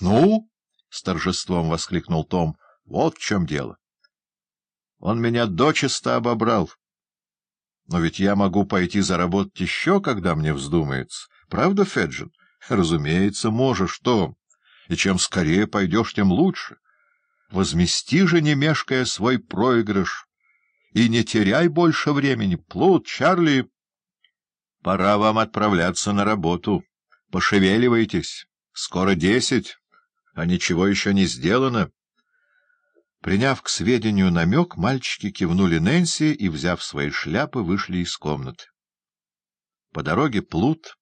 — Ну? — с торжеством воскликнул Том. — Вот в чем дело. Он меня дочисто обобрал. Но ведь я могу пойти заработать еще, когда мне вздумается. Правда, Феджин? Разумеется, можешь, Том. И чем скорее пойдешь, тем лучше. Возмести же, не мешкая, свой проигрыш. И не теряй больше времени. Плут, Чарли, пора вам отправляться на работу. Пошевеливайтесь. Скоро десять а ничего еще не сделано. Приняв к сведению намек, мальчики кивнули Нэнси и, взяв свои шляпы, вышли из комнаты. По дороге Плут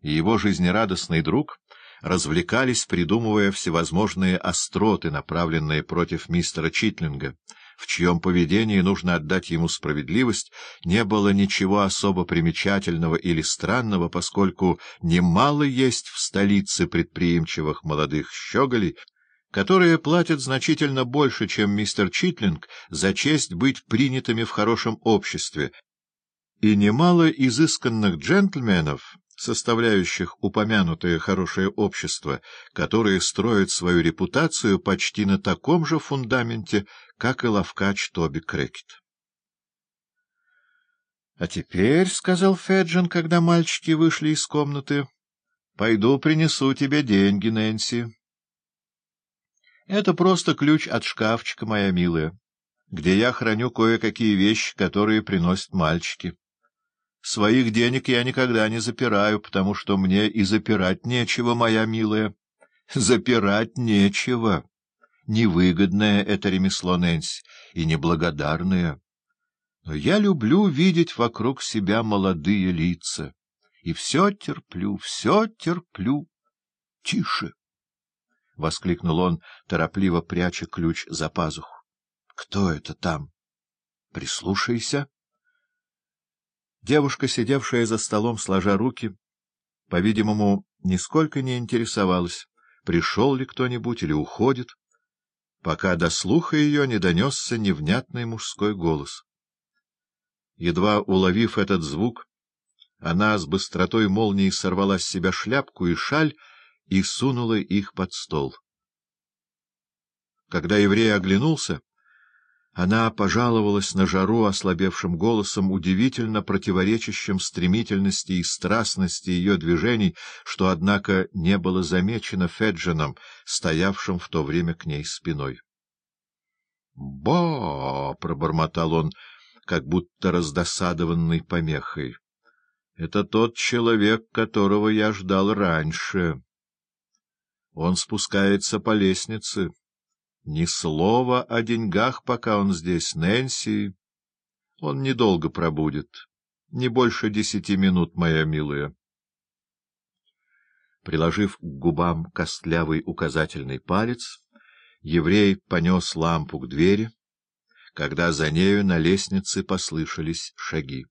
и его жизнерадостный друг развлекались, придумывая всевозможные остроты, направленные против мистера Читлинга, в чьем поведении, нужно отдать ему справедливость, не было ничего особо примечательного или странного, поскольку немало есть в столице предприимчивых молодых щеголей, которые платят значительно больше, чем мистер Читлинг, за честь быть принятыми в хорошем обществе, и немало изысканных джентльменов, составляющих упомянутое хорошее общество, которые строят свою репутацию почти на таком же фундаменте, как и ловкач Тоби Крекет. — А теперь, — сказал Феджин, когда мальчики вышли из комнаты, — пойду принесу тебе деньги, Нэнси. — Это просто ключ от шкафчика, моя милая, где я храню кое-какие вещи, которые приносят мальчики. Своих денег я никогда не запираю, потому что мне и запирать нечего, моя милая. Запирать нечего. Невыгодное это ремесло, Нэнси, и неблагодарное. Но я люблю видеть вокруг себя молодые лица. И все терплю, все терплю. Тише! — воскликнул он, торопливо пряча ключ за пазуху. — Кто это там? Прислушайся. Девушка, сидевшая за столом, сложа руки, по-видимому, нисколько не интересовалась, пришел ли кто-нибудь или уходит, пока до слуха ее не донесся невнятный мужской голос. Едва уловив этот звук, она с быстротой молнии сорвала с себя шляпку и шаль и сунула их под стол. Когда еврей оглянулся, она пожаловалась на жару ослабевшим голосом, удивительно противоречащим стремительности и страстности ее движений, что, однако, не было замечено Феджином, стоявшим в то время к ней спиной. «Ба!» — пробормотал он, как будто раздосадованный помехой. «Это тот человек, которого я ждал раньше. Он спускается по лестнице». Ни слова о деньгах, пока он здесь, Нэнси. Он недолго пробудет. Не больше десяти минут, моя милая. Приложив к губам костлявый указательный палец, еврей понес лампу к двери, когда за нею на лестнице послышались шаги.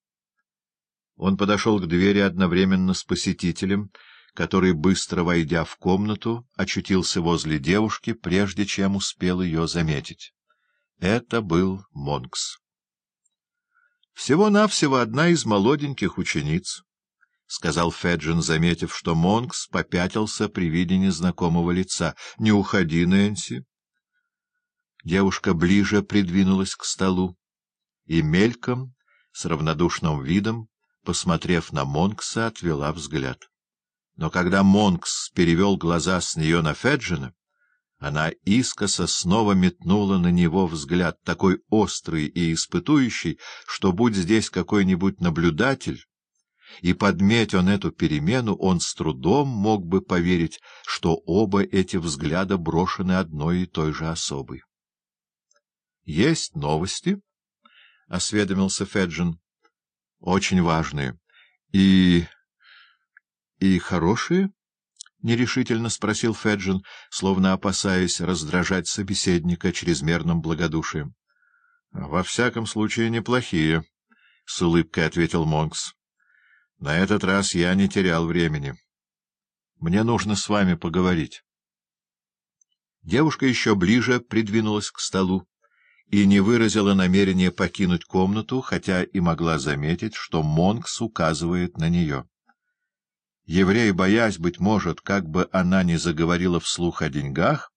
Он подошел к двери одновременно с посетителем, который, быстро войдя в комнату, очутился возле девушки, прежде чем успел ее заметить. Это был Монкс. «Всего-навсего одна из молоденьких учениц», — сказал Феджин, заметив, что Монкс попятился при виде незнакомого лица. «Не уходи, Нэнси». Девушка ближе придвинулась к столу и мельком, с равнодушным видом, посмотрев на Монкса, отвела взгляд. Но когда Монкс перевел глаза с нее на Феджина, она искоса снова метнула на него взгляд, такой острый и испытующий, что, будь здесь какой-нибудь наблюдатель, и подметь он эту перемену, он с трудом мог бы поверить, что оба эти взгляда брошены одной и той же особой. — Есть новости? — осведомился Феджин. — Очень важные. И... — И хорошие? — нерешительно спросил Феджин, словно опасаясь раздражать собеседника чрезмерным благодушием. — Во всяком случае, неплохие, — с улыбкой ответил Монкс. — На этот раз я не терял времени. Мне нужно с вами поговорить. Девушка еще ближе придвинулась к столу и не выразила намерения покинуть комнату, хотя и могла заметить, что Монкс указывает на нее. Еврей, боясь, быть может, как бы она ни заговорила вслух о деньгах,